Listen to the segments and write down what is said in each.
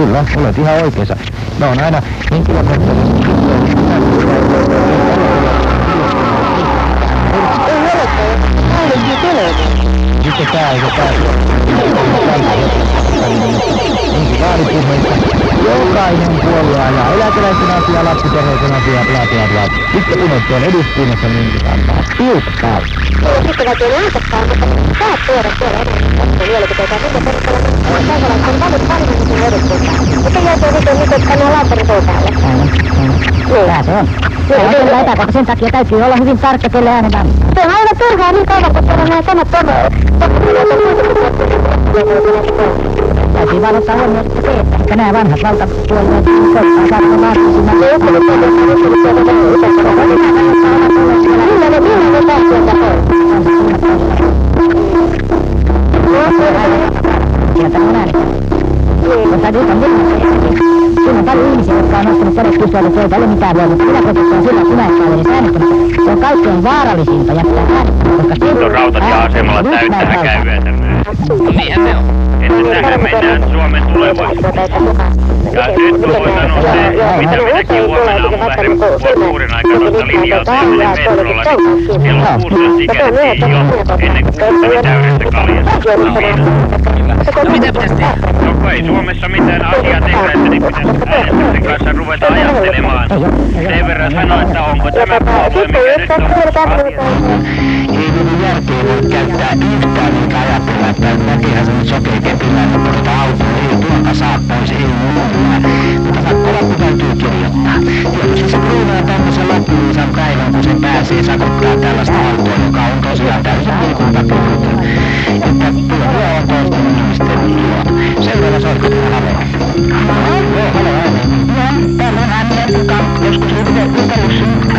Kyllä, olet ihan oikeassa. Ne on aina henkilökohtaisesti sitten tää, se niin vaalipuheissa, jokainen puolue ajaa eläkeläisten asiaa, lapsiperheiden asiaa, bla bla bla. Sitten unohtuu on eduskunnassa, niin se antaa tiukkaa. Sitten täytyy äänestää, mutta saat tuoda siellä eduskunnassa mielipiteitä. Sitten perusteella kansalaiset on valinnut vanhemmisen eduskuntaan. Mutta joutuu nyt nyt panna laattari päälle. Tää se on. Se on kyllä epäkohta. Sen takia täytyy olla hyvin tarkka, kelle äänet antaa. Se on aivan turhaa niin kauan, kun siellä on nämä samat Täytyy vaan ottaa huomioon sitten se, että nämä vanhat valtapuolueet koittaa saada mahdollisimman Millä ne, millä ne saa sieltä Sieltä on äänet. Mutta nyt on nyt Siinä on paljon ihmisiä, jotka on nostanut että ei ole mitään mutta minä protestoin sillä, edes äänestämättä. Se on kaikkein vaarallisinta jättää äänestämättä, koska Nyt on rautatieasemalla täyttä häkäyötä. No niinhän se on. Että tähän mennään Suomen tulevaisuudessa. Ja nyt kun voi sanoa se, mitä minäkin huomenna aamulla lähden kuurin aikaa tuosta linjalta ja menen metrolla, niin siellä on 16 ikäiset jo ennen kuuttani täydessä kaljassa. No mitä pitäisi tehdä? No kun ei Suomessa mitään asiaa tehdä, että niin pitäisi äänestyksen kanssa ruveta ajattelemaan. Sen verran sanoa, että onko tämä puolue, mikä nyt on asiassa. Ei minun järkeä voi käyttää yhtään, eikä ajatella, että näkehän se nyt sokee kepiläinen tuosta autoa, ei tuoka saa pois, ei muuta. Mutta sakkolappu täytyy kirjoittaa. Tietysti se kruunaa tämmöisen loppuisan päivän, kun se pääsee sakottaa tällaista autoa, joka on tosiaan täysin liikuntakyvytön.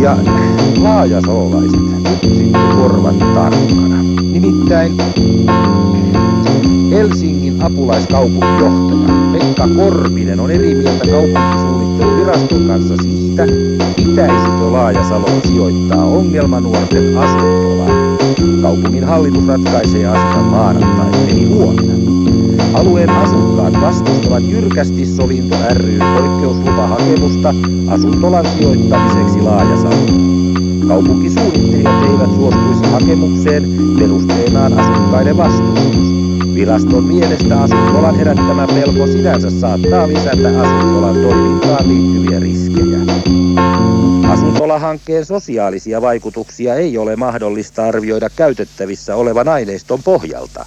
Ja laajasoolaiset, nyt sitten korvat tarkkana. Nimittäin Helsingin apulaiskaupunginjohtaja Pekka Korpinen on eri mieltä kaupunkisuunnitteluviraston kanssa siitä, pitäisikö Laajasaloon sijoittaa ongelmanuorten asuntolaan. Kaupungin hallitus ratkaisee asian maanantaina. Alueen asukkaat vastustavat jyrkästi sovinto ry poikkeuslupahakemusta asuntolan sijoittamiseksi Laajasaloon. Kaupunkisuunnittelijat eivät suostuisi hakemukseen perusteenaan asukkaiden vastustus. Viraston mielestä asuntolan herättämä pelko sinänsä saattaa lisätä asuntolan toimintaan liittyviä riskejä. Asuntolahankkeen sosiaalisia vaikutuksia ei ole mahdollista arvioida käytettävissä olevan aineiston pohjalta.